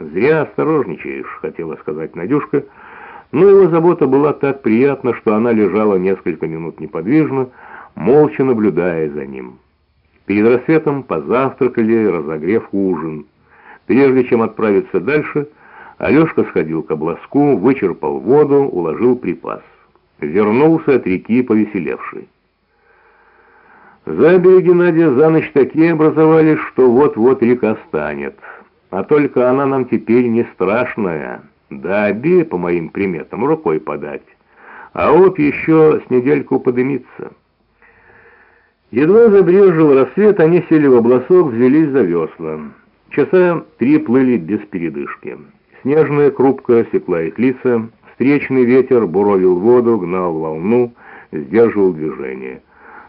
«Зря осторожничаешь», — хотела сказать Надюшка, но его забота была так приятна, что она лежала несколько минут неподвижно, молча наблюдая за ним. Перед рассветом позавтракали, разогрев ужин. Прежде чем отправиться дальше, Алешка сходил к обласку, вычерпал воду, уложил припас. Вернулся от реки повеселевший. Забереги Надя за ночь такие образовались, что вот-вот река станет. А только она нам теперь не страшная. Да обе, по моим приметам, рукой подать. А вот еще с недельку подымится. Едва забрежил рассвет, они сели в обласок, взялись за весла. Часа три плыли без передышки. Снежная крупка секла их лица, встречный ветер буровил воду, гнал волну, сдерживал движение.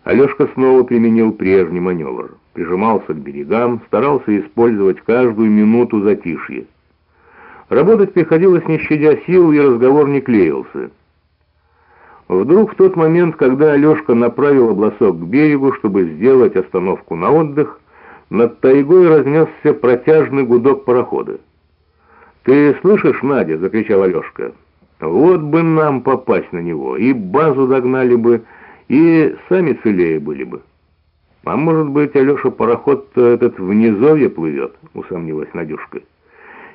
Алешка снова применил прежний маневр. Прижимался к берегам, старался использовать каждую минуту затишья. Работать приходилось не щадя сил, и разговор не клеился. Вдруг в тот момент, когда Алешка направил обласок к берегу, чтобы сделать остановку на отдых, над тайгой разнесся протяжный гудок парохода. «Ты слышишь, Надя?» — закричал Алешка. «Вот бы нам попасть на него, и базу догнали бы, и сами целее были бы». «А может быть, Алеша, пароход этот в низовье плывет?» — усомнилась Надюшка.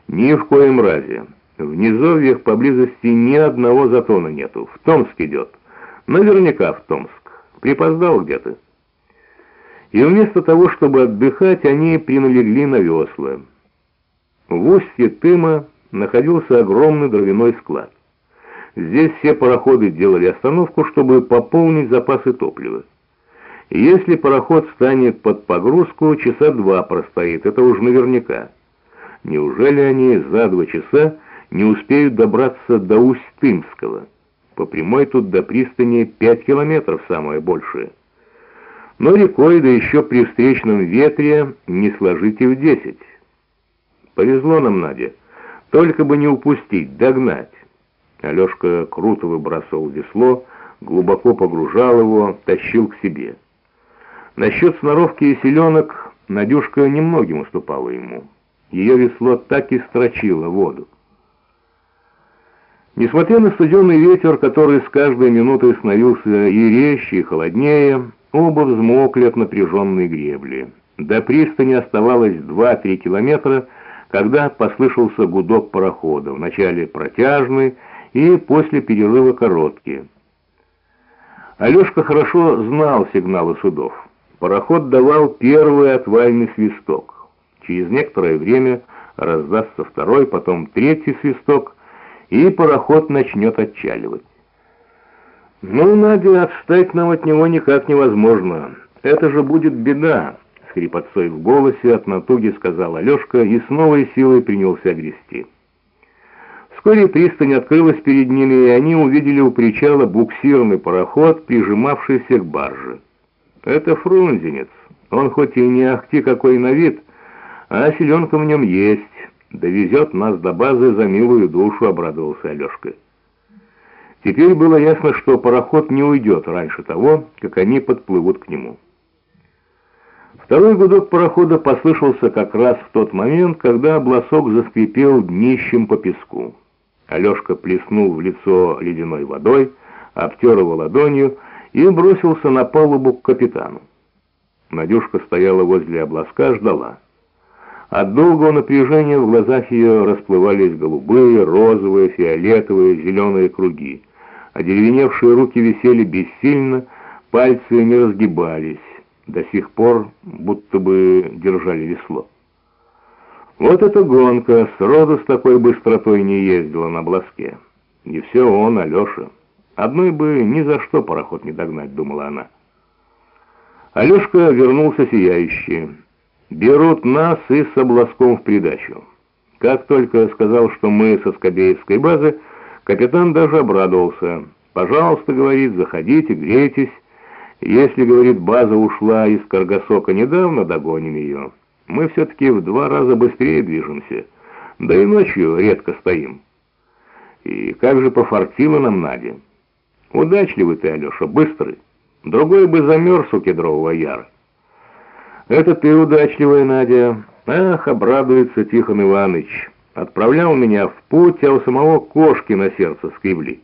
«Ни в коем разе. В низовьях поблизости ни одного затона нету. В Томск идет. Наверняка в Томск. Припоздал где-то». И вместо того, чтобы отдыхать, они приналегли на весла. В устье Тыма находился огромный дровяной склад. Здесь все пароходы делали остановку, чтобы пополнить запасы топлива. Если пароход станет под погрузку, часа два простоит, это уж наверняка. Неужели они за два часа не успеют добраться до Усть-Тымского? По прямой тут до пристани пять километров самое большее. Но рекой, да еще при встречном ветре, не сложите в десять. Повезло нам, Надя. Только бы не упустить, догнать. Алешка круто выбрасывал весло, глубоко погружал его, тащил к себе. Насчет сноровки и селенок Надюшка немногим уступала ему. Ее весло так и строчило воду. Несмотря на студенный ветер, который с каждой минутой становился и резче, и холоднее, оба взмокли от напряженной гребли. До пристани оставалось 2-3 километра, когда послышался гудок парохода, вначале протяжный и после перерыва короткий. Алешка хорошо знал сигналы судов. Пароход давал первый отвальный свисток. Через некоторое время раздастся второй, потом третий свисток, и пароход начнет отчаливать. «Ну, Надя, отстать нам от него никак невозможно. Это же будет беда», — с хрипотцой в голосе от натуги сказал Алешка и с новой силой принялся грести. Вскоре пристань открылась перед ними, и они увидели у причала буксирный пароход, прижимавшийся к барже. Это фрунзенец. Он хоть и не ахти какой на вид, а селенка в нем есть. Довезет нас до базы за милую душу, обрадовался Алешка. Теперь было ясно, что пароход не уйдет раньше того, как они подплывут к нему. Второй гудок парохода послышался как раз в тот момент, когда обласок заскрипел днищем по песку. Алешка плеснул в лицо ледяной водой, обтер его ладонью и бросился на палубу к капитану. Надюшка стояла возле обласка, ждала. От долгого напряжения в глазах ее расплывались голубые, розовые, фиолетовые, зеленые круги. Одеревеневшие руки висели бессильно, пальцы не разгибались, до сих пор будто бы держали весло. Вот эта гонка, сроду с такой быстротой не ездила на бласке. И все он, Алеша. Одной бы ни за что пароход не догнать, думала она. Алешка вернулся сияющий. Берут нас и с обласком в придачу. Как только сказал, что мы со Скобеевской базы, капитан даже обрадовался. «Пожалуйста, — говорит, — заходите, грейтесь. Если, — говорит, — база ушла из Каргасока недавно, догоним ее. Мы все-таки в два раза быстрее движемся, да и ночью редко стоим. И как же пофартило нам Надя. Удачливый ты, Алеша, быстрый. Другой бы замерз у кедрового яра. Это ты удачливая, Надя. Ах, обрадуется Тихон Иванович. отправлял меня в путь, а у самого кошки на сердце скребли.